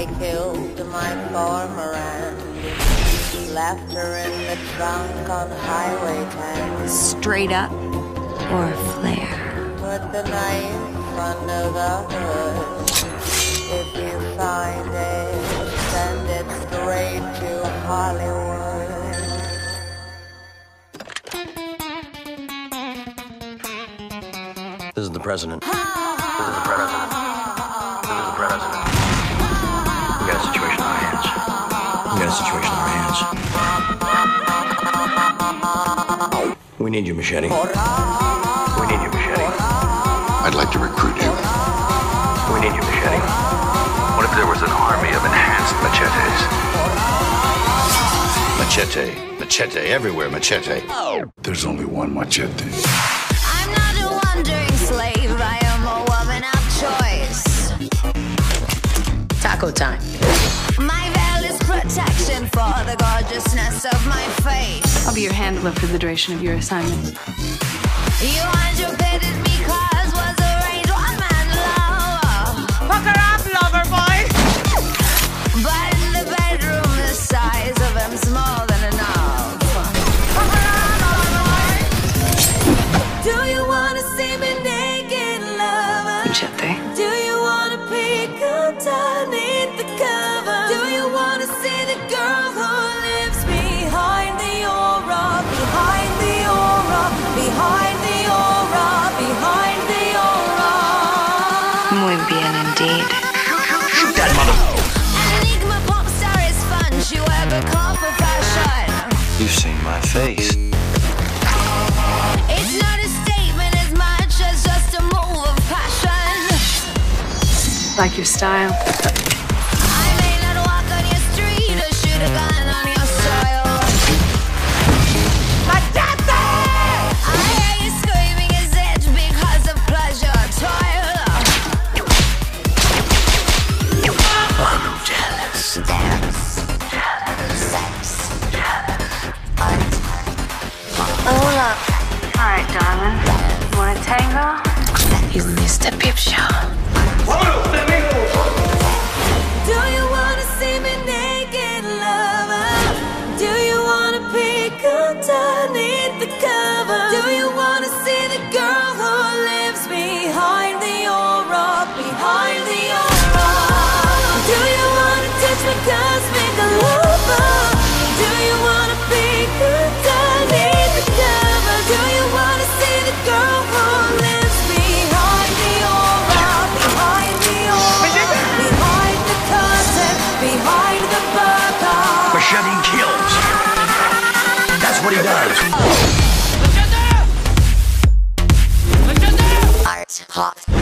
I killed my former and left her in the trunk on Highway 10. Straight up or a flare? Put the knife under the hood. If you find it, send it straight to Hollywood. This is the president. We situation on our hands. We need you, Machete. We need you, Machete. I'd like to recruit you. We need you, Machete. What if there was an army of enhanced machetes? Machete, machete, everywhere, machete. Oh. There's only one machete. I'm not a wandering slave. I am a woman of choice. Taco time. My veil is protection for the gorgeousness of my face. I'll be your handler for the duration of your assignment. You anticipated me cause was arranged one man love. Fuck her up, lover boy! But in the bedroom, the size of him's more than enough. Pucker up, lover boy. Do you wanna see She wear a call for fashion. You've seen my face. It's not a statement as much as just a move of passion. Like your style. Right, darling. Want a tango? He's Mr. Pip Show. Do what he does. Machete! Machete! Art hot.